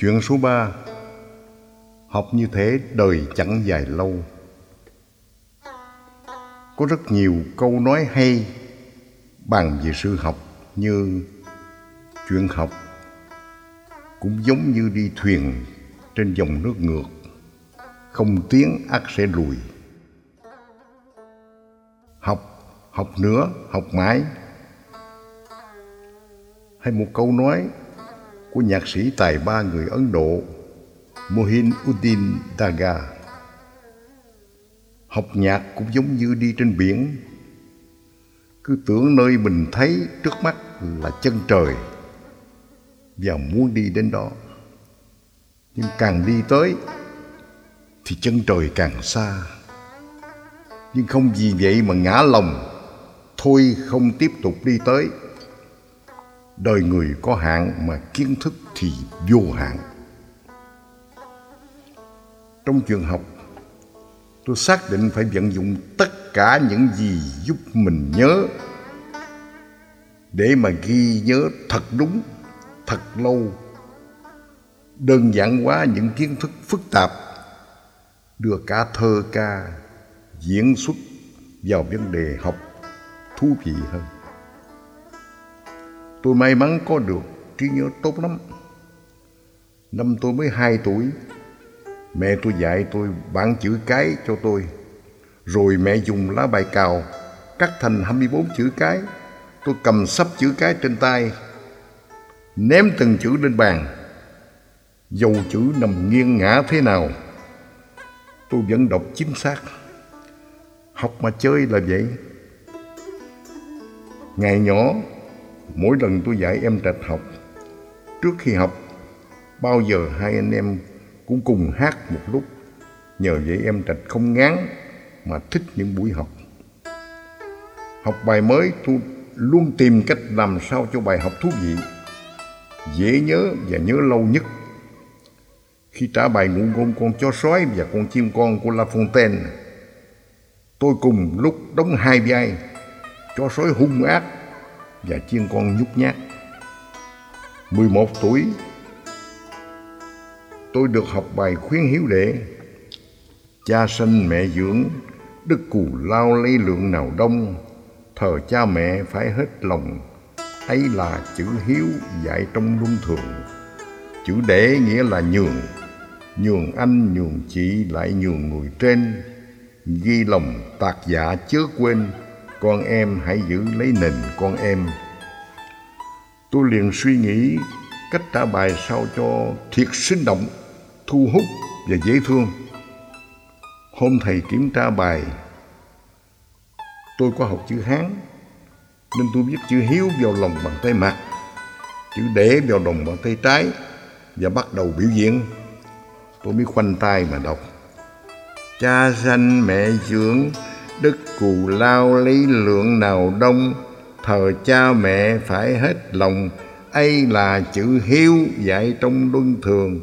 Chuyện số 3 Học như thế đời chẳng dài lâu. Có rất nhiều câu nói hay bàn về sự học như chuyện học cũng giống như đi thuyền trên dòng nước ngược, không tiếng ắt sẽ lùi. Học học nữa, học mãi. Hay một câu nói của nhạc sĩ tài ba người Ấn Độ Mohin Uddin Daga. Học nhạc cũng giống như đi trên biển, cứ tưởng nơi mình thấy trước mắt là chân trời và muốn đi đến đó. Nhưng càng đi tới thì chân trời càng xa. Nhưng không vì vậy mà ngã lòng, thôi không tiếp tục đi tới đời người có hạn mà kiến thức thì vô hạn. Trong trường học, tôi xác định phải vận dụng tất cả những gì giúp mình nhớ. Để mà ghi nhớ thật đúng, thật lâu, đơn giản hóa những kiến thức phức tạp, đưa cả thơ ca, diễn xuất vào vấn đề học thú vị hơn. Tôi may mắn có được trí nhớ tốt lắm. Năm tôi mới 2 tuổi, mẹ tôi dạy tôi bản chữ cái cho tôi. Rồi mẹ dùng lá bài cào cắt thành 24 chữ cái. Tôi cầm sắp chữ cái trên tay, ném từng chữ lên bàn. Dầu chữ nằm nghiêng ngã thế nào, tôi vẫn đọc chính xác. Học mà chơi là vậy. Ngày nhỏ Mỗi lần tôi dạy em trạch học, trước khi học, bao giờ hai anh em cũng cùng hát một lúc. Nhờ vậy em trạch không ngán mà thích những buổi học. Học bài mới tôi luôn tìm cách làm sao cho bài học thú vị, dễ nhớ và nhớ lâu nhất. Khi trả bài ngụ ngôn con chó sói và con chim con của La Fontaine, tôi cùng lúc đóng hai vai, chó sói hung ác và chiên con nhút nhát. 11 tuổi, tôi được học bài khuyến hiếu đệ. Cha sinh mẹ dưỡng, đức cù lao lấy lượng nào đông, thờ cha mẹ phải hết lòng. Ấy là chữ hiếu dạy trong luân thường. Chữ đệ nghĩa là nhường, nhường anh nhường chị lại nhường người trên. Ghi lòng tạc dạ chớ quên, con em hãy giữ lấy nền con em. Tôi liền suy nghĩ cách trả bài sao cho thiệt sinh động, thu hút và dễ thương. Hôm thầy kiểm tra bài, tôi có học chữ hán, nên tôi viết chữ hiếu vào lòng bằng tay mặt chữ để vào lòng bằng tay trái và bắt đầu biểu diễn. Tôi mới khoanh tay mà đọc. Cha sanh mẹ dưỡng đức cù lao lấy lượng nào đông, thờ cha mẹ phải hết lòng. Ấy là chữ hiếu dạy trong luân thường.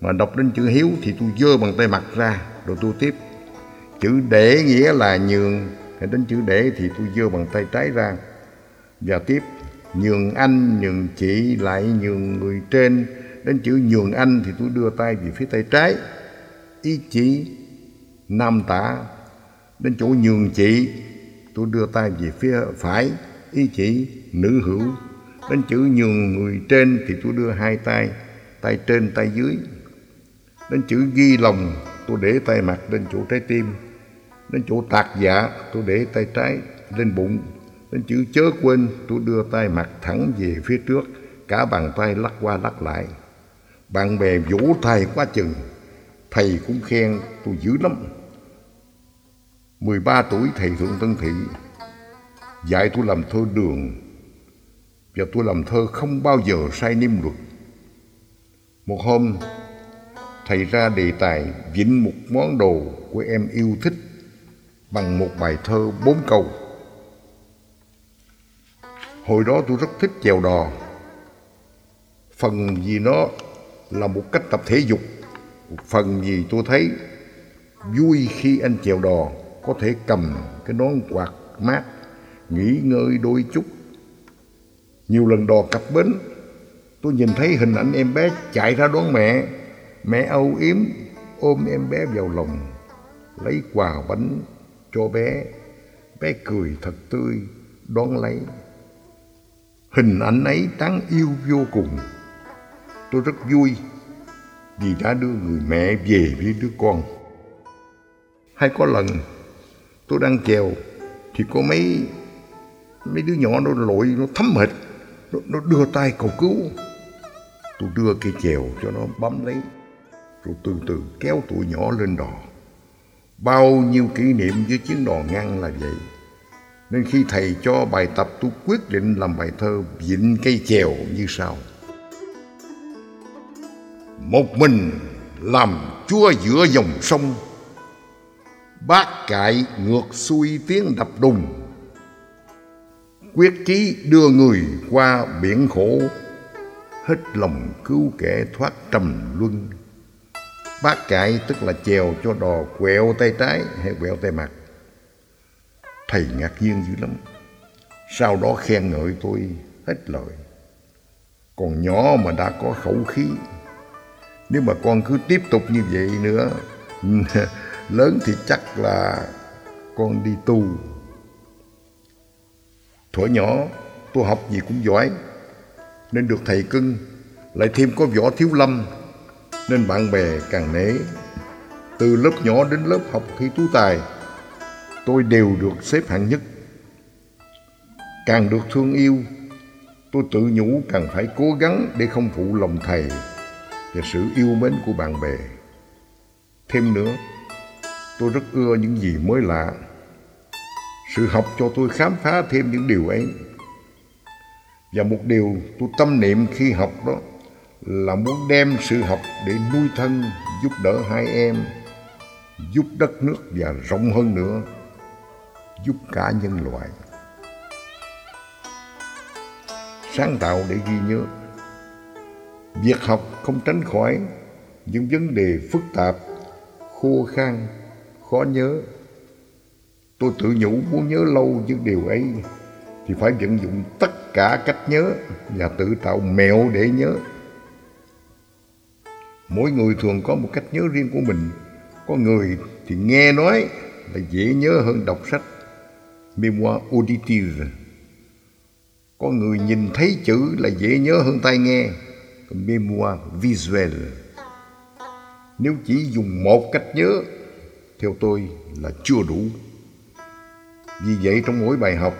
Mà đọc đến chữ hiếu thì tôi dơ bằng tay mặt ra, rồi tôi tiếp. Chữ để nghĩa là nhường. Đến chữ để thì tôi dơ bằng tay trái ra. Và tiếp, nhường anh, nhường chị, lại nhường người trên. Đến chữ nhường anh thì tôi đưa tay về phía tay trái. Ý chỉ, nam tả đến chỗ nhường chị, tôi đưa tay về phía phải, ý chỉ nữ hữu. Đến chữ nhường người trên thì tôi đưa hai tay tay trên, tay dưới. Đến chữ ghi lòng, tôi để tay mặt lên chỗ trái tim. Đến chỗ tạc dạ tôi để tay trái lên bụng. Đến chữ chớ quên, tôi đưa tay mặt thẳng về phía trước, cả bàn tay lắc qua lắc lại. Bạn bè vỗ thầy quá chừng, thầy cũng khen tôi dữ lắm. 13 tuổi thầy Thượng Tân Thị dạy tôi làm thơ đường và tôi làm thơ không bao giờ sai niêm luật. Một hôm, thầy ra đề tài vĩnh một món đồ của em yêu thích bằng một bài thơ bốn câu. Hồi đó tôi rất thích chèo đò. Phần vì nó là một cách tập thể dục, phần vì tôi thấy vui khi anh chèo đò có thể cầm cái nón quạt mát, nghỉ ngơi đôi chút. Nhiều lần đò cập bến, Tôi nhìn thấy hình ảnh em bé chạy ra đón mẹ. Mẹ âu yếm, ôm em bé vào lòng, Lấy quà bánh cho bé. Bé cười thật tươi, đón lấy. Hình ảnh ấy đáng yêu vô cùng. Tôi rất vui vì đã đưa người mẹ về với đứa con. Hay có lần tôi đang chèo thì có mấy mấy đứa nhỏ nó lội nó thấm mệt. Nó, nó đưa tay cầu cứu. Tôi đưa cây chèo cho nó bấm lấy rồi từ từ kéo tụi nhỏ lên đò. Bao nhiêu kỷ niệm với chuyến đò ngang là vậy. Nên khi thầy cho bài tập tôi quyết định làm bài thơ vịn cây chèo như sau. Một mình làm chúa giữa dòng sông bác cại ngược xuôi tiếng đập đùng. Quyết chí đưa người qua biển khổ, hết lòng cứu kẻ thoát trầm luân. Bác cại tức là chèo cho đò quẹo tay trái hay quẹo tay mặt. Thầy ngạc nhiên dữ lắm. Sau đó khen ngợi tôi hết lời. Còn nhỏ mà đã có khẩu khí. Nếu mà con cứ tiếp tục như vậy nữa lớn thì chắc là con đi tu. Thuở nhỏ tôi học gì cũng giỏi nên được thầy cưng lại thêm có võ thiếu lâm nên bạn bè càng nể. Từ lớp nhỏ đến lớp học thi tú tài tôi đều được xếp hạng nhất. Càng được thương yêu tôi tự nhủ càng phải cố gắng để không phụ lòng thầy và sự yêu mến của bạn bè. Thêm nữa, tôi rất ưa những gì mới lạ. Sự học cho tôi khám phá thêm những điều ấy. Và một điều tôi tâm niệm khi học đó là muốn đem sự học để nuôi thân, giúp đỡ hai em, giúp đất nước và rộng hơn nữa, giúp cả nhân loại. Sáng tạo để ghi nhớ Việc học không tránh khỏi những vấn đề phức tạp, khô khan, khó nhớ. Tôi tự nhủ muốn nhớ lâu những điều ấy thì phải vận dụng tất cả cách nhớ và tự tạo mẹo để nhớ. Mỗi người thường có một cách nhớ riêng của mình. Có người thì nghe nói là dễ nhớ hơn đọc sách, Memoir auditive. Có người nhìn thấy chữ là dễ nhớ hơn tai nghe, Memoir visuel Nếu chỉ dùng một cách nhớ, theo tôi là chưa đủ. Vì vậy trong mỗi bài học,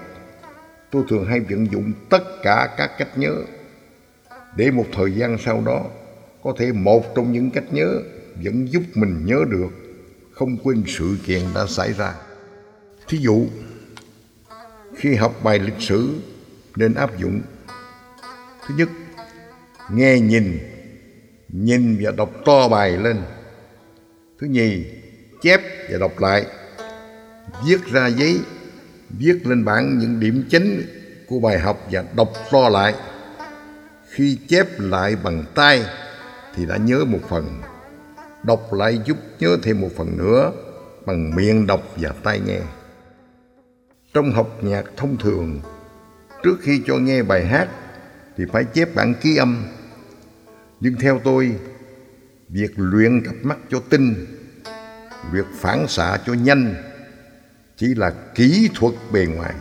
tôi thường hay vận dụng tất cả các cách nhớ để một thời gian sau đó có thể một trong những cách nhớ vẫn giúp mình nhớ được không quên sự kiện đã xảy ra. Thí dụ, khi học bài lịch sử nên áp dụng thứ nhất nghe nhìn nhìn và đọc to bài lên thứ nhì chép và đọc lại. Viết ra giấy, viết lên bảng những điểm chính của bài học và đọc to lại. Khi chép lại bằng tay thì đã nhớ một phần. Đọc lại giúp nhớ thêm một phần nữa bằng miệng đọc và tai nghe. Trong học nhạc thông thường, trước khi cho nghe bài hát thì phải chép bản ký âm. Nhưng theo tôi, việc luyện cặp mắt cho tinh việc phản xạ cho nhanh chỉ là kỹ thuật bề ngoài.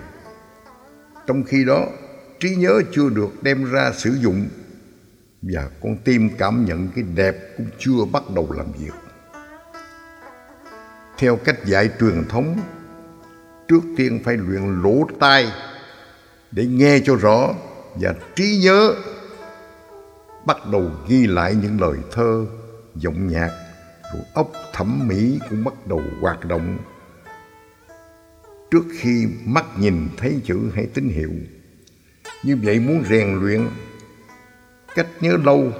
Trong khi đó trí nhớ chưa được đem ra sử dụng và con tim cảm nhận cái đẹp cũng chưa bắt đầu làm việc. Theo cách dạy truyền thống trước tiên phải luyện lỗ tai để nghe cho rõ và trí nhớ bắt đầu ghi lại những lời thơ, giọng nhạc, rồi ốc thẩm mỹ cũng bắt đầu hoạt động. Trước khi mắt nhìn thấy chữ hay tín hiệu, như vậy muốn rèn luyện cách nhớ lâu,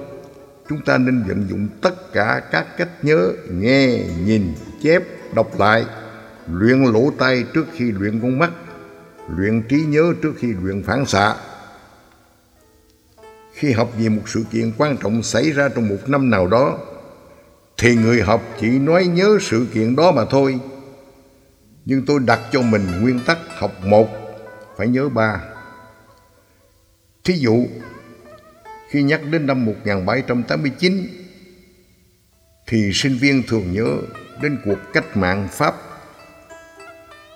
chúng ta nên vận dụng tất cả các cách nhớ, nghe, nhìn, chép, đọc lại, luyện lỗ tai trước khi luyện con mắt, luyện trí nhớ trước khi luyện phản xạ khi học về một sự kiện quan trọng xảy ra trong một năm nào đó thì người học chỉ nói nhớ sự kiện đó mà thôi nhưng tôi đặt cho mình nguyên tắc học một, phải nhớ ba thí dụ, Khi nhắc đến năm 1789 thì sinh viên thường nhớ đến cuộc cách mạng Pháp.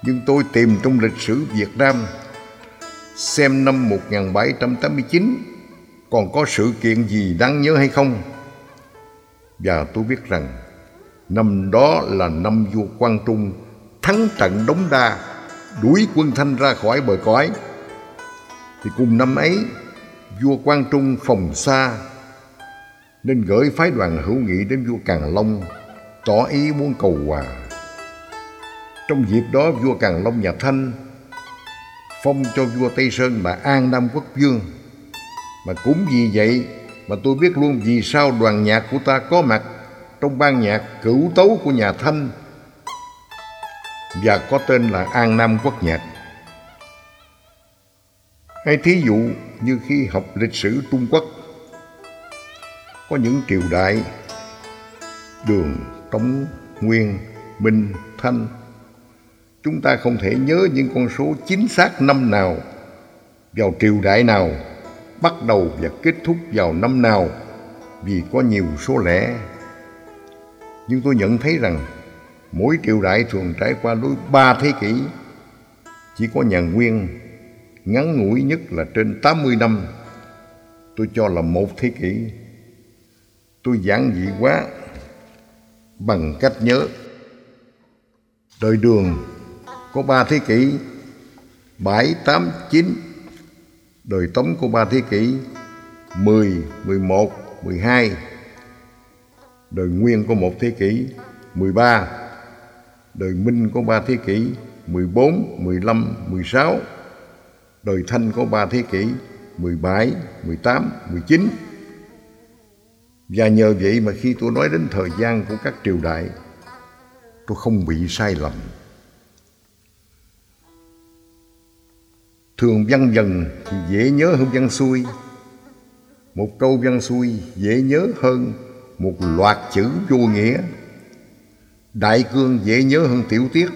Nhưng tôi tìm trong lịch sử Việt Nam, xem năm 1789 còn có sự kiện gì đáng nhớ hay không. Và tôi biết rằng năm đó là năm vua Quang Trung thắng trận Đống Đa, đuổi quân Thanh ra khỏi bờ cõi. Thì cùng năm ấy, vua Quang Trung phòng xa nên gửi phái đoàn hữu nghị đến vua Càn Long tỏ ý muốn cầu hòa. Trong dịp đó vua Càn Long nhà Thanh phong cho vua Tây Sơn là An Nam Quốc Vương. Mà cũng vì vậy mà tôi biết luôn vì sao đoàn nhạc của ta có mặt trong ban nhạc cửu tấu của nhà Thanh và có tên là An Nam Quốc Nhạc. Hay thí dụ như khi học lịch sử Trung Quốc, có những triều đại, đường tống, nguyên, minh, thanh, chúng ta không thể nhớ những con số chính xác năm nào vào triều đại nào bắt đầu và kết thúc vào năm nào, vì có nhiều số lẻ. Nhưng tôi nhận thấy rằng mỗi triều đại thường trải qua đối ba thế kỷ. Chỉ có nhà nguyên ngắn ngủi nhất là trên 80 năm, tôi cho là một thế kỷ. Tôi giản dị quá bằng cách nhớ. Đời đường có ba thế kỷ, bảy, tám, chín đời Tống của ba thế kỷ 10, 11, 12 đời Nguyên của một thế kỷ 13 đời Minh của ba thế kỷ 14, 15, 16 đời Thanh của ba thế kỷ 17, 18, 19 và nhờ vậy mà khi tôi nói đến thời gian của các triều đại tôi không bị sai lầm. Thường văn dần thì dễ nhớ hơn văn xuôi. Một câu văn xuôi dễ nhớ hơn một loạt chữ vô nghĩa. Đại cương dễ nhớ hơn tiểu tiết.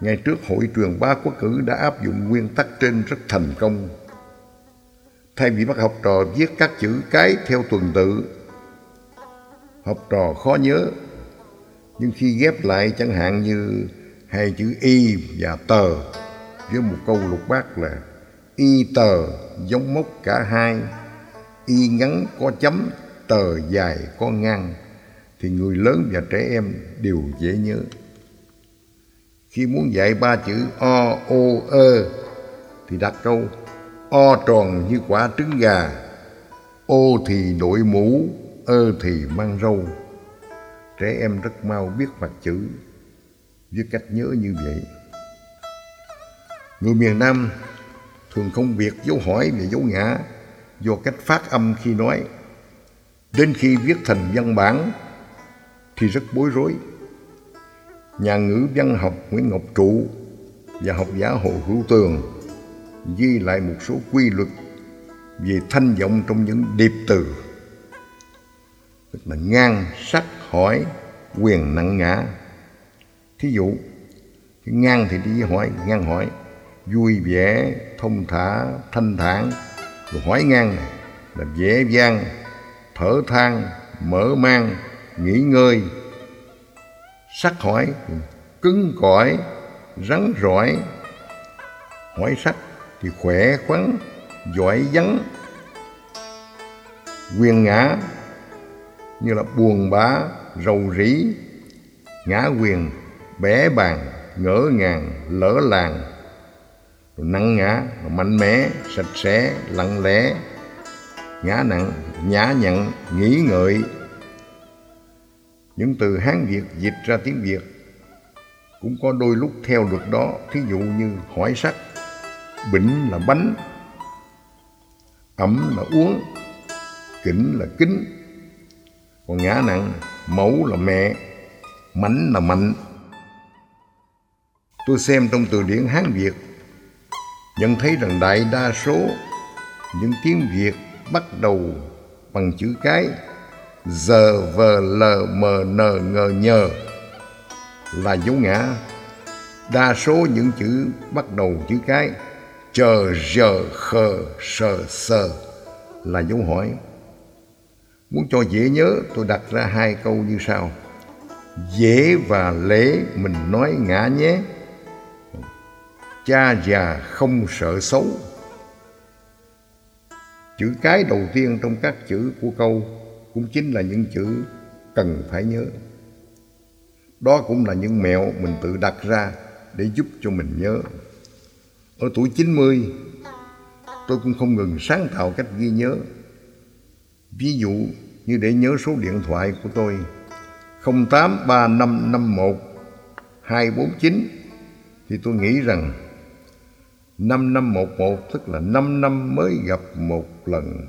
Ngày trước hội trường ba quốc cử đã áp dụng nguyên tắc trên rất thành công thay vì bắt học trò viết các chữ cái theo tuần tự, học trò khó nhớ nhưng khi ghép lại chẳng hạn như hai chữ y và tờ với một câu lục bát là y tờ giống mốc cả hai. Y ngắn có chấm, tờ dài có ngang. Thì người lớn và trẻ em đều dễ nhớ. Khi muốn dạy ba chữ o o, ơ, thì đặt câu, o tròn như quả trứng gà. Ô thì đội mũ, ơ thì mang râu. Trẻ em rất mau biết mặt chữ với cách nhớ như vậy người miền nam thường không biết dấu hỏi và dấu ngã, do cách phát âm khi nói. Đến khi viết thành văn bản thì rất bối rối. Nhà ngữ văn học nguyễn ngọc trụ và học giả hồ hữu tường ghi lại một số quy luật về thanh giọng trong những điệp từ. Tức là ngang, sắc, hỏi, quyền, nặng, ngã. Thí dụ, cái ngang thì đi hỏi, ngang hỏi vui vẻ, thông thả, thanh thản. Rồi hỏi ngang này, là dễ dàng, thở than mở mang, nghỉ ngơi. Sắc hỏi, cứng cỏi, rắn rỏi. Hỏi sắc thì khỏe khoắn, giỏi vắng. Quyền ngã như là buồn bã, rầu rĩ. Ngã quyền, bẻ bàn ngỡ ngàng, lỡ làng nắng nặng ngã mạnh mẽ, sạch sẽ, lặng lẽ. Ngã nặng, nhã nhặn nghĩ ngợi. Những từ hán việt dịch ra tiếng việt cũng có đôi lúc theo luật đó. Thí dụ như hỏi sắc, Bỉnh là bánh, Ẩm là uống, Kỉnh là kính. Còn ngã nặng, Mẫu là mẹ, Mảnh là mạnh. Tôi xem trong từ điển Hán Việt Nhận thấy rằng đại đa số Những tiếng Việt bắt đầu bằng chữ cái Giờ, vờ, lờ, mờ, nờ, ngờ, nhờ Là dấu ngã Đa số những chữ bắt đầu chữ cái chờ giờ khờ sờ sờ là dấu hỏi. Muốn cho dễ nhớ, tôi đặt ra hai câu như sau. Dễ và lễ mình nói ngã nhé. Cha già không sợ xấu. Chữ cái đầu tiên trong các chữ của câu cũng chính là những chữ cần phải nhớ. Đó cũng là những mẹo mình tự đặt ra để giúp cho mình nhớ. Ở tuổi 90, tôi cũng không ngừng sáng tạo cách ghi nhớ. Ví dụ như để nhớ số điện thoại của tôi 083551 249 thì tôi nghĩ rằng năm năm 11 tức là năm năm mới gặp một lần.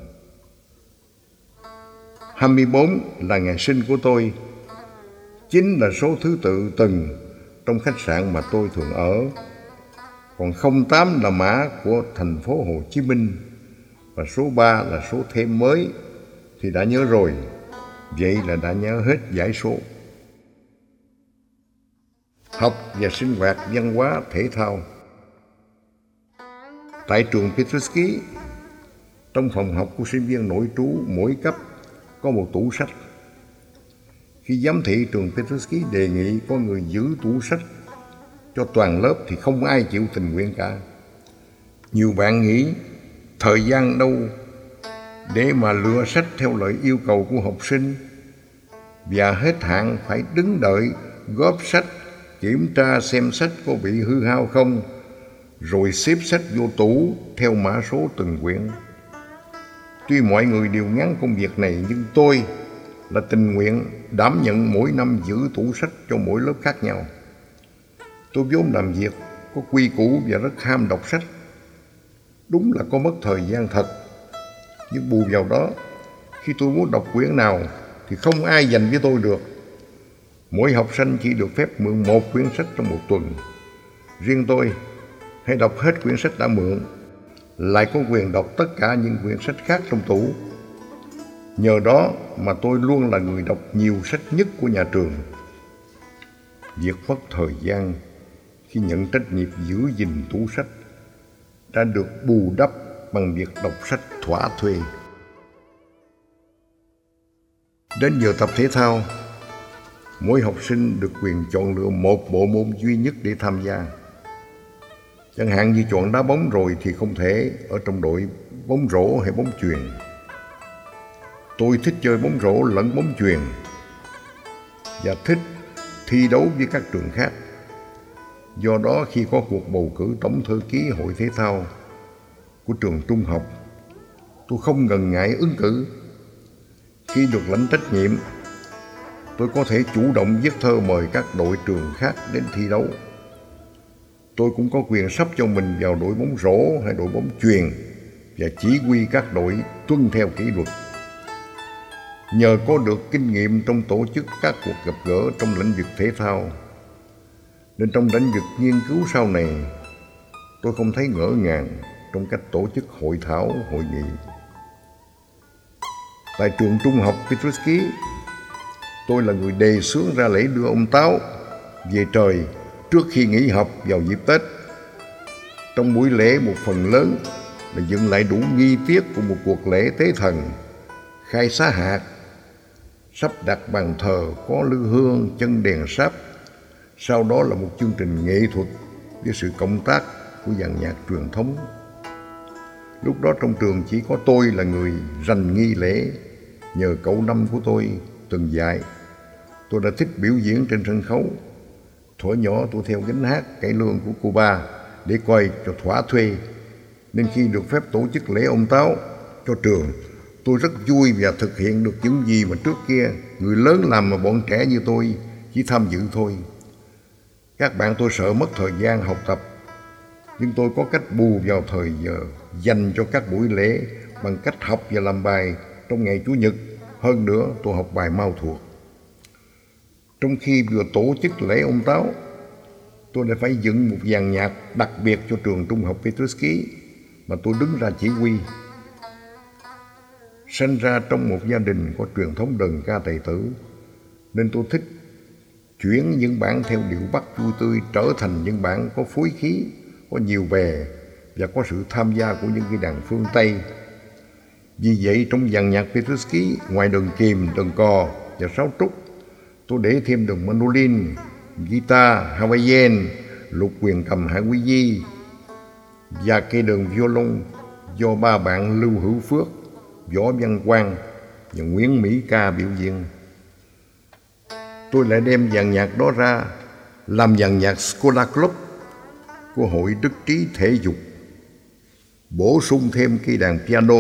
24 là ngày sinh của tôi, chính là số thứ tự từng trong khách sạn mà tôi thường ở. Còn 08 là mã của thành phố Hồ Chí Minh và số 3 là số thêm mới thì đã nhớ rồi. Vậy là đã nhớ hết giải số. Học và sinh hoạt văn hóa thể thao Tại trường Petruski, trong phòng học của sinh viên nội trú mỗi cấp có một tủ sách. Khi giám thị trường Petruski đề nghị có người giữ tủ sách cho toàn lớp thì không ai chịu tình nguyện cả. Nhiều bạn nghĩ thời gian đâu để mà lựa sách theo lời yêu cầu của học sinh và hết hạn phải đứng đợi góp sách kiểm tra xem sách có bị hư hao không rồi xếp sách vô tủ theo mã số từng quyển. Tuy mọi người đều ngắn công việc này nhưng tôi là tình nguyện đảm nhận mỗi năm giữ tủ sách cho mỗi lớp khác nhau. Tôi vốn làm việc có quy củ và rất ham đọc sách. Đúng là có mất thời gian thật. Nhưng bù vào đó, khi tôi muốn đọc quyển nào thì không ai dành với tôi được. Mỗi học sinh chỉ được phép mượn một quyển sách trong một tuần. Riêng tôi hay đọc hết quyển sách đã mượn, lại có quyền đọc tất cả những quyển sách khác trong tủ. Nhờ đó mà tôi luôn là người đọc nhiều sách nhất của nhà trường. Việc mất thời gian khi nhận trách nhiệm giữ gìn tủ sách đã được bù đắp bằng việc đọc sách thỏa thuê. Đến giờ tập thể thao, mỗi học sinh được quyền chọn lựa một bộ môn duy nhất để tham gia. Chẳng hạn như chọn đá bóng rồi thì không thể ở trong đội bóng rổ hay bóng chuyền. Tôi thích chơi bóng rổ lẫn bóng chuyền và thích thi đấu với các trường khác. Do đó khi có cuộc bầu cử tổng thư ký hội thể thao của trường trung học, tôi không ngần ngại ứng cử. Khi được lãnh trách nhiệm, tôi có thể chủ động viết thơ mời các đội trường khác đến thi đấu tôi cũng có quyền sắp cho mình vào đội bóng rổ hay đội bóng chuyền và chỉ huy các đội tuân theo kỷ luật. Nhờ có được kinh nghiệm trong tổ chức các cuộc gặp gỡ trong lĩnh vực thể thao, nên trong lĩnh vực nghiên cứu sau này, tôi không thấy ngỡ ngàng trong cách tổ chức hội thảo, hội nghị. Tại trường trung học Petruski, tôi là người đề xướng ra lễ đưa ông Táo về trời trước khi nghỉ học vào dịp Tết. Trong buổi lễ một phần lớn là dựng lại đủ nghi tiết của một cuộc lễ tế thần, khai xá hạt, sắp đặt bàn thờ có lư hương chân đèn sáp. Sau đó là một chương trình nghệ thuật với sự cộng tác của dàn nhạc truyền thống. Lúc đó trong trường chỉ có tôi là người rành nghi lễ, nhờ cậu năm của tôi từng dạy. Tôi đã thích biểu diễn trên sân khấu Thuở nhỏ tôi theo gánh hát cải lương của Cuba để coi cho thỏa thuê. Nên khi được phép tổ chức lễ ông Táo cho trường, tôi rất vui và thực hiện được những gì mà trước kia người lớn làm mà bọn trẻ như tôi chỉ tham dự thôi. Các bạn tôi sợ mất thời gian học tập, nhưng tôi có cách bù vào thời giờ dành cho các buổi lễ bằng cách học và làm bài trong ngày Chủ nhật. Hơn nữa, tôi học bài mau thuộc. Trong khi vừa tổ chức lễ ông Táo, tôi đã phải dựng một dàn nhạc đặc biệt cho trường trung học Petruski mà tôi đứng ra chỉ huy. Sinh ra trong một gia đình có truyền thống đờn ca tài tử, nên tôi thích chuyển những bản theo điệu Bắc vui tươi trở thành những bản có phối khí, có nhiều bè và có sự tham gia của những cái đàn phương Tây. Vì vậy trong dàn nhạc Petruski, ngoài đờn kìm, đờn cò và sáo trúc, tôi để thêm đường mandolin, guitar, hawaiian, lục quyền cầm hải quý di và cây đường violon do ba bạn Lưu Hữu Phước, Võ Văn Quang và Nguyễn Mỹ Ca biểu diễn. Tôi lại đem dàn nhạc đó ra làm dàn nhạc Scola Club của Hội Đức Trí Thể Dục, bổ sung thêm cây đàn piano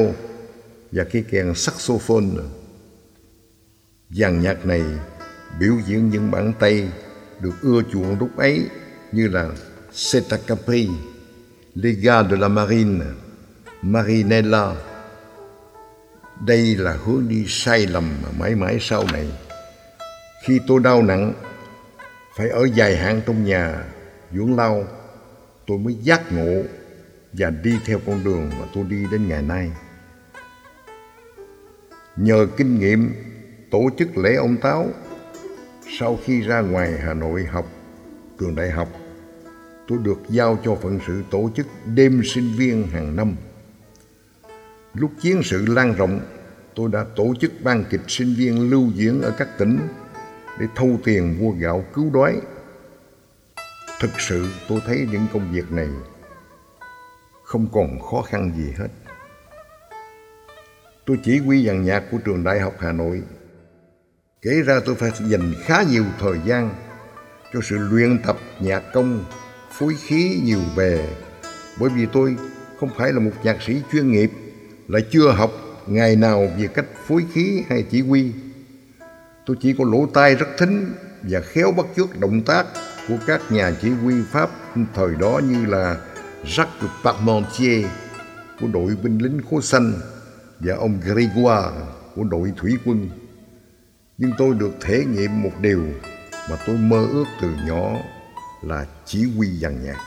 và cây kèn saxophone. Dàn nhạc này biểu diễn những bản tay được ưa chuộng lúc ấy như là Seta Capri, Les gars de la Marine, Marinella. Đây là hướng đi sai lầm mà mãi mãi sau này. Khi tôi đau nặng, phải ở dài hạn trong nhà, dưỡng lao, tôi mới giác ngộ và đi theo con đường mà tôi đi đến ngày nay. Nhờ kinh nghiệm tổ chức lễ ông Táo, sau khi ra ngoài Hà Nội học trường đại học, tôi được giao cho phận sự tổ chức đêm sinh viên hàng năm. Lúc chiến sự lan rộng, tôi đã tổ chức ban kịch sinh viên lưu diễn ở các tỉnh để thu tiền mua gạo cứu đói. Thực sự tôi thấy những công việc này không còn khó khăn gì hết. Tôi chỉ huy dàn nhạc của trường Đại học Hà Nội. Kể ra tôi phải dành khá nhiều thời gian cho sự luyện tập nhạc công, phối khí nhiều bề. Bởi vì tôi không phải là một nhạc sĩ chuyên nghiệp, lại chưa học ngày nào về cách phối khí hay chỉ huy. Tôi chỉ có lỗ tai rất thính và khéo bắt chước động tác của các nhà chỉ huy Pháp thời đó như là Jacques Parmentier của đội binh lính khố xanh và ông Grégoire của đội thủy quân. Nhưng tôi được thể nghiệm một điều mà tôi mơ ước từ nhỏ là chỉ huy dàn nhạc.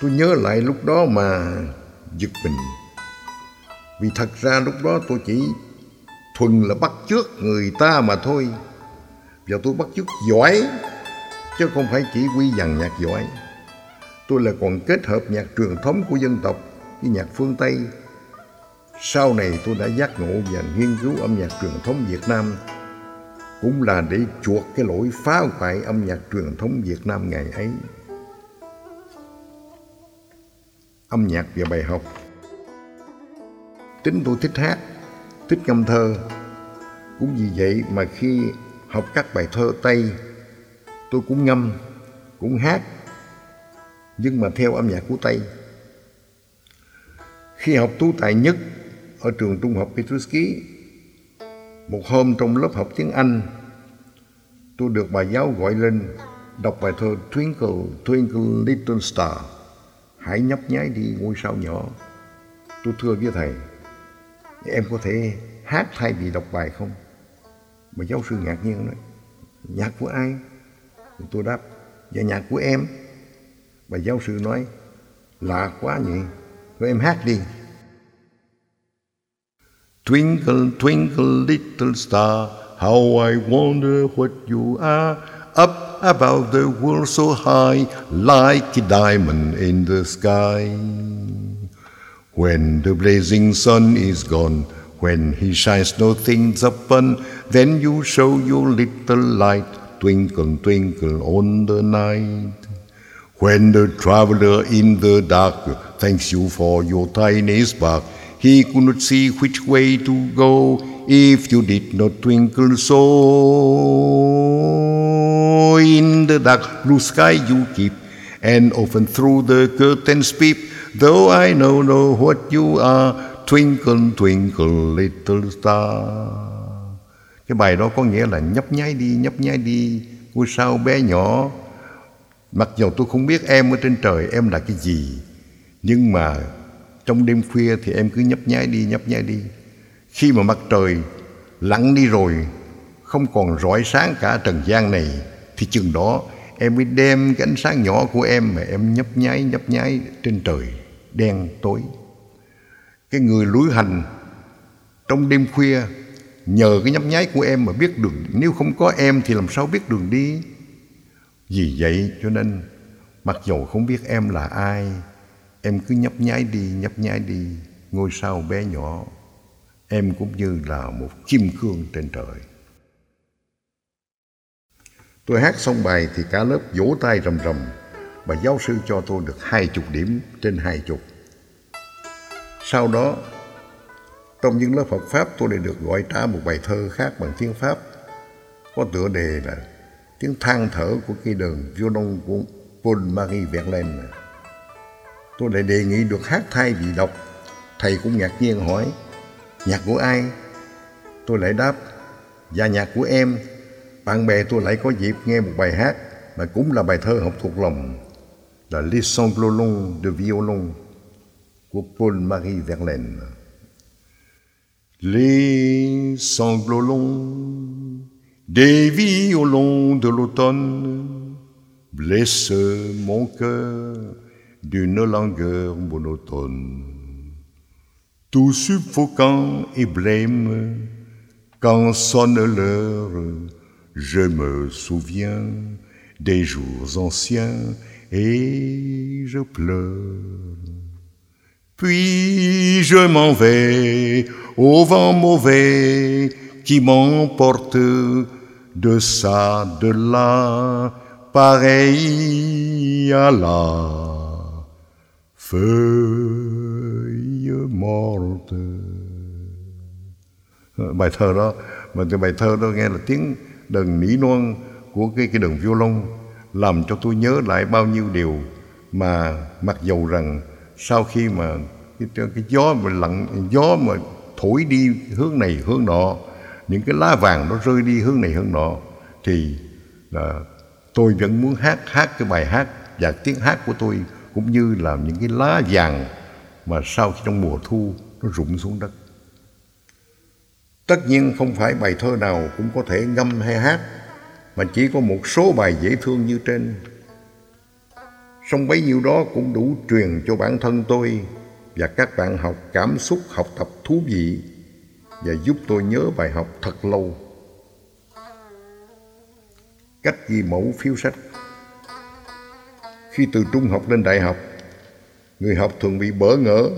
Tôi nhớ lại lúc đó mà giật mình. Vì thật ra lúc đó tôi chỉ thuần là bắt chước người ta mà thôi. Và tôi bắt chước giỏi, chứ không phải chỉ huy dàn nhạc giỏi. Tôi là còn kết hợp nhạc truyền thống của dân tộc với nhạc phương Tây. Sau này tôi đã giác ngộ và nghiên cứu âm nhạc truyền thống Việt Nam cũng là để chuộc cái lỗi phá hoại âm nhạc truyền thống Việt Nam ngày ấy. Âm nhạc và bài học Tính tôi thích hát, thích ngâm thơ. Cũng vì vậy mà khi học các bài thơ Tây, tôi cũng ngâm, cũng hát, nhưng mà theo âm nhạc của Tây. Khi học tú tài nhất ở trường trung học Petruski một hôm trong lớp học tiếng Anh, tôi được bà giáo gọi lên đọc bài thơ Twinkle, Twinkle Little Star. Hãy nhấp nháy đi ngôi sao nhỏ. Tôi thưa với thầy, em có thể hát thay vì đọc bài không? Bà giáo sư ngạc nhiên nói, nhạc của ai? Tôi đáp, dạ nhạc của em. Bà giáo sư nói, lạ quá nhỉ, Thôi em hát đi. Twinkle, twinkle, little star, how I wonder what you are. Up above the world so high, like a diamond in the sky. When the blazing sun is gone, when he shines no things upon, then you show your little light, twinkle, twinkle on the night. When the traveler in the dark thanks you for your tiny spark, he could not see which way to go if you did not twinkle so. In the dark blue sky you keep, and often through the curtains peep, though I know no what you are, twinkle twinkle little star. Cái bài đó có nghĩa là nhấp nháy đi, nhấp nháy đi, ngôi sao bé nhỏ. Mặc dù tôi không biết em ở trên trời em là cái gì, nhưng mà trong đêm khuya thì em cứ nhấp nháy đi, nhấp nháy đi. Khi mà mặt trời lặn đi rồi, không còn rọi sáng cả trần gian này, thì chừng đó em mới đem cái ánh sáng nhỏ của em mà em nhấp nháy nhấp nháy trên trời, đen tối. Cái người lối hành trong đêm khuya nhờ cái nhấp nháy của em mà biết đường. Nếu không có em thì làm sao biết đường đi? Vì vậy cho nên, mặc dầu không biết em là ai Em cứ nhấp nháy đi, nhấp nháy đi, ngôi sao bé nhỏ em cũng như là một chim cương trên trời. Tôi hát xong bài thì cả lớp vỗ tay rầm rầm và giáo sư cho tôi được hai chục điểm trên hai chục. Sau đó, trong những lớp học Pháp tôi lại được gọi trả một bài thơ khác bằng tiếng Pháp có tựa đề là tiếng than thở của cây đờn violon của Paul Marie Verlaine. Tôi lại đề nghị được hát thay vì đọc. Thầy cũng ngạc nhiên hỏi, nhạc của ai? Tôi lại đáp, dạ nhạc của em. Bạn bè tôi lại có dịp nghe một bài hát mà cũng là bài thơ học thuộc lòng là Les sanglots longs de violon của Paul Marie Verlaine. Les sanglots longs des violons de l'automne blessent mon cœur d'une langueur monotone. Tout suffocant et blême, quand sonne l'heure, je me souviens des jours anciens et je pleure. Puis je m'en vais au vent mauvais qui m'emporte de ça, de là, pareil à la feuille morte. Ờ, bài thơ đó, mà từ bài thơ đó nghe là tiếng đờn nỉ non của cái cái đờn violon làm cho tôi nhớ lại bao nhiêu điều mà mặc dầu rằng sau khi mà cái, cái gió mà lặng gió mà thổi đi hướng này hướng nọ những cái lá vàng nó rơi đi hướng này hướng nọ thì là tôi vẫn muốn hát hát cái bài hát và tiếng hát của tôi cũng như là những cái lá vàng mà sau khi trong mùa thu nó rụng xuống đất tất nhiên không phải bài thơ nào cũng có thể ngâm hay hát, mà chỉ có một số bài dễ thương như trên song bấy nhiêu đó cũng đủ truyền cho bản thân tôi và các bạn học cảm xúc học tập thú vị và giúp tôi nhớ bài học thật lâu. Cách ghi mẫu phiếu sách khi từ trung học lên đại học, người học thường bị bỡ ngỡ.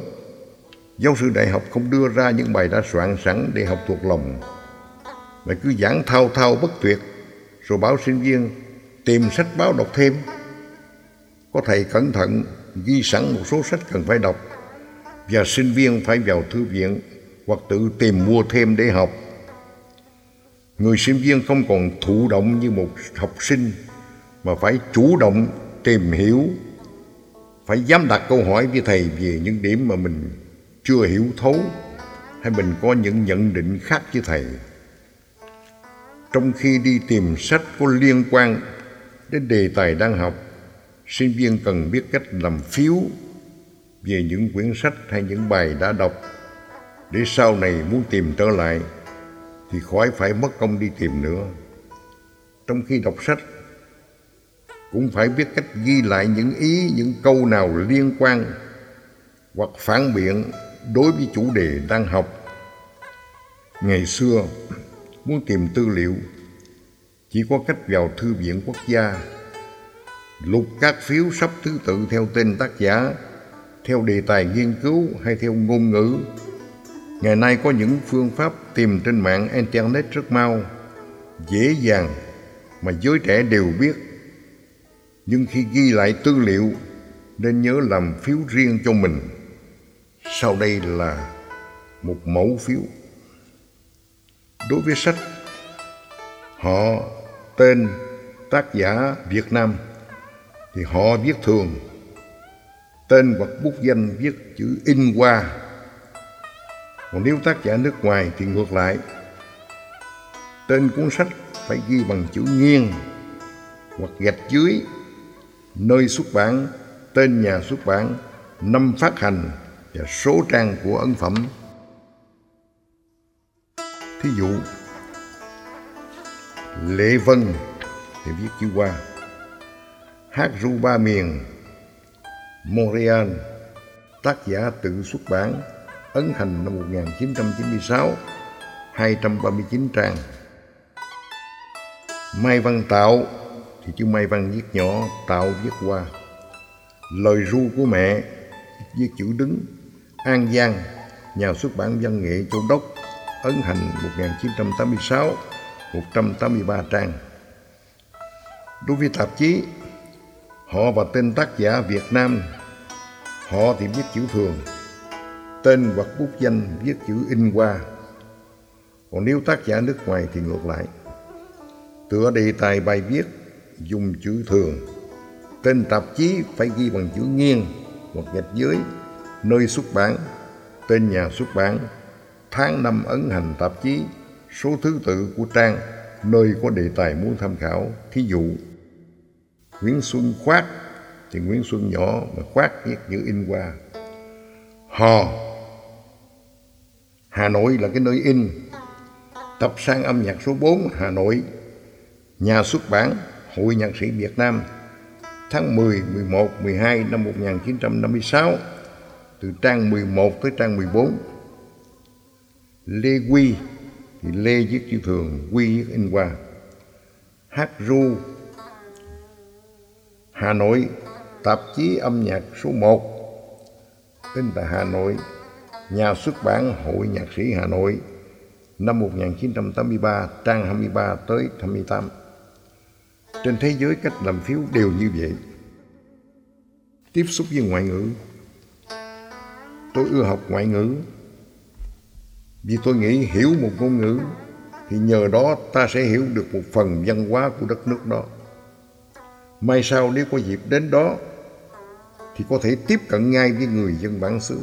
Giáo sư đại học không đưa ra những bài đã soạn sẵn để học thuộc lòng, mà cứ giảng thao thao bất tuyệt, rồi bảo sinh viên tìm sách báo đọc thêm. Có thầy cẩn thận ghi sẵn một số sách cần phải đọc và sinh viên phải vào thư viện hoặc tự tìm mua thêm để học. Người sinh viên không còn thụ động như một học sinh mà phải chủ động tìm hiểu, phải dám đặt câu hỏi với thầy về những điểm mà mình chưa hiểu thấu hay mình có những nhận định khác với thầy. Trong khi đi tìm sách có liên quan đến đề tài đang học, sinh viên cần biết cách làm phiếu về những quyển sách hay những bài đã đọc để sau này muốn tìm trở lại thì khỏi phải mất công đi tìm nữa. Trong khi đọc sách cũng phải biết cách ghi lại những ý, những câu nào liên quan hoặc phản biện đối với chủ đề đang học. Ngày xưa, muốn tìm tư liệu chỉ có cách vào thư viện quốc gia lục các phiếu sắp thứ tự theo tên tác giả theo đề tài nghiên cứu hay theo ngôn ngữ Ngày nay có những phương pháp tìm trên mạng Internet rất mau, dễ dàng mà giới trẻ đều biết. Nhưng khi ghi lại tư liệu nên nhớ làm phiếu riêng cho mình. Sau đây là một mẫu phiếu. Đối với sách, họ, tên, tác giả Việt Nam thì họ viết thường, tên hoặc bút danh viết chữ in qua còn nếu tác giả nước ngoài thì ngược lại. Tên cuốn sách phải ghi bằng chữ nghiêng hoặc gạch dưới nơi xuất bản, tên nhà xuất bản, năm phát hành và số trang của ấn phẩm. Thí dụ, Lệ Vân thì viết chữ qua. Hát ru ba miền, Montreal, tác giả tự xuất bản ấn hành năm 1996, 239 trang. Mai Văn Tạo thì chú Mai Văn viết nhỏ, Tạo viết qua. Lời ru của mẹ viết chữ đứng, An Giang, nhà xuất bản văn nghệ Châu Đốc ấn hành 1986, 183 trang. Đối với tạp chí, họ và tên tác giả Việt Nam, họ thì viết chữ thường, tên hoặc bút danh viết chữ in qua. Còn nếu tác giả nước ngoài thì ngược lại. Tựa đề tài bài viết dùng chữ thường, tên tạp chí phải ghi bằng chữ nghiêng hoặc gạch dưới, nơi xuất bản, tên nhà xuất bản, tháng năm ấn hành tạp chí, số thứ tự của trang, nơi có đề tài muốn tham khảo, thí dụ. Nguyễn Xuân Khoát thì Nguyễn Xuân nhỏ mà Khoát viết chữ in qua. Hò. Hà Nội là cái nơi in. Tập sang âm nhạc số 4 Hà Nội. Nhà xuất bản Hội Nhạc sĩ Việt Nam tháng 10, 11, 12 năm 1956 từ trang 11 tới trang 14 Lê Quy thì Lê viết chữ thường, Quy viết in qua Hát ru Hà Nội tạp chí âm nhạc số 1 in tại Hà Nội nhà xuất bản Hội Nhạc sĩ Hà Nội năm 1983 trang 23 tới 28 trên thế giới cách làm phiếu đều như vậy. Tiếp xúc với ngoại ngữ. Tôi ưa học ngoại ngữ. Vì tôi nghĩ hiểu một ngôn ngữ thì nhờ đó ta sẽ hiểu được một phần văn hóa của đất nước đó. Mai sau nếu có dịp đến đó thì có thể tiếp cận ngay với người dân bản xứ.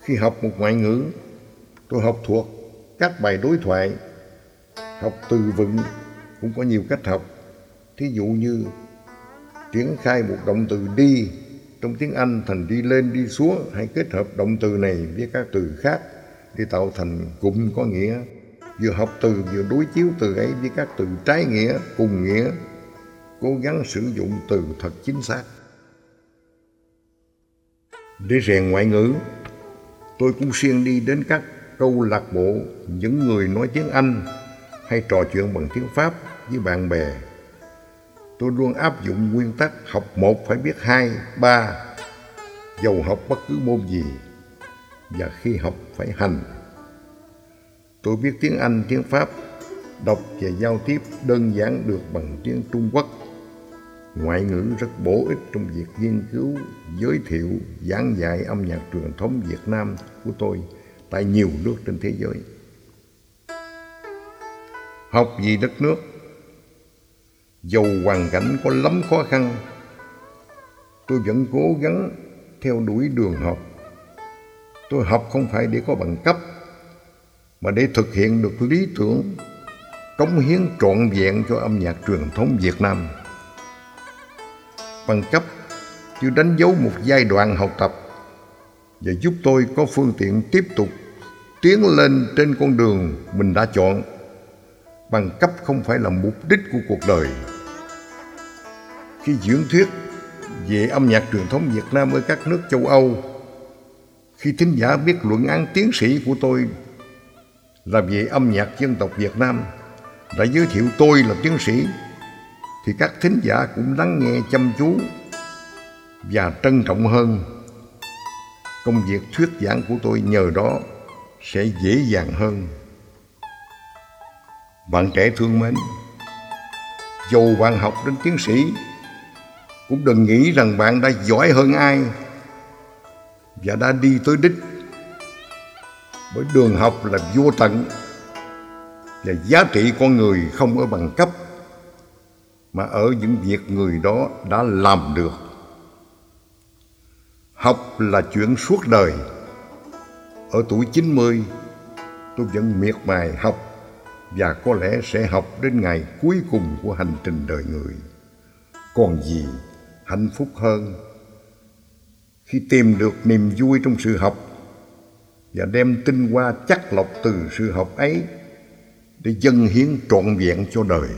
Khi học một ngoại ngữ, tôi học thuộc các bài đối thoại, học từ vựng cũng có nhiều cách học. Thí dụ như triển khai một động từ đi trong tiếng Anh thành đi lên đi xuống hay kết hợp động từ này với các từ khác để tạo thành cụm có nghĩa. Vừa học từ vừa đối chiếu từ ấy với các từ trái nghĩa, cùng nghĩa cố gắng sử dụng từ thật chính xác. Để rèn ngoại ngữ, tôi cũng xuyên đi đến các câu lạc bộ những người nói tiếng Anh hay trò chuyện bằng tiếng Pháp với bạn bè. Tôi luôn áp dụng nguyên tắc học một phải biết hai, ba, dầu học bất cứ môn gì, và khi học phải hành. Tôi biết tiếng Anh, tiếng Pháp, đọc và giao tiếp đơn giản được bằng tiếng Trung Quốc ngoại ngữ rất bổ ích trong việc nghiên cứu, giới thiệu, giảng dạy âm nhạc truyền thống Việt Nam của tôi tại nhiều nước trên thế giới. Học vì đất nước, dầu hoàn cảnh có lắm khó khăn, tôi vẫn cố gắng theo đuổi đường học. Tôi học không phải để có bằng cấp, mà để thực hiện được lý tưởng, cống hiến trọn vẹn cho âm nhạc truyền thống Việt Nam bằng cấp chưa đánh dấu một giai đoạn học tập và giúp tôi có phương tiện tiếp tục tiến lên trên con đường mình đã chọn. Bằng cấp không phải là mục đích của cuộc đời. Khi diễn thuyết về âm nhạc truyền thống Việt Nam ở các nước châu Âu, khi thính giả biết luận án tiến sĩ của tôi là về âm nhạc dân tộc Việt Nam, đã giới thiệu tôi là tiến sĩ thì các thính giả cũng lắng nghe chăm chú và trân trọng hơn. Công việc thuyết giảng của tôi nhờ đó sẽ dễ dàng hơn. Bạn trẻ thương mến dù bạn học đến tiến sĩ cũng đừng nghĩ rằng bạn đã giỏi hơn ai và đã đi tới đích bởi đường học là vô tận và giá trị con người không ở bằng cấp mà ở những việc người đó đã làm được. Học là chuyện suốt đời. Ở tuổi 90, tôi vẫn miệt mài học và có lẽ sẽ học đến ngày cuối cùng của hành trình đời người. Còn gì hạnh phúc hơn khi tìm được niềm vui trong sự học và đem tinh hoa chắc lọc từ sự học ấy để dâng hiến trọn vẹn cho đời.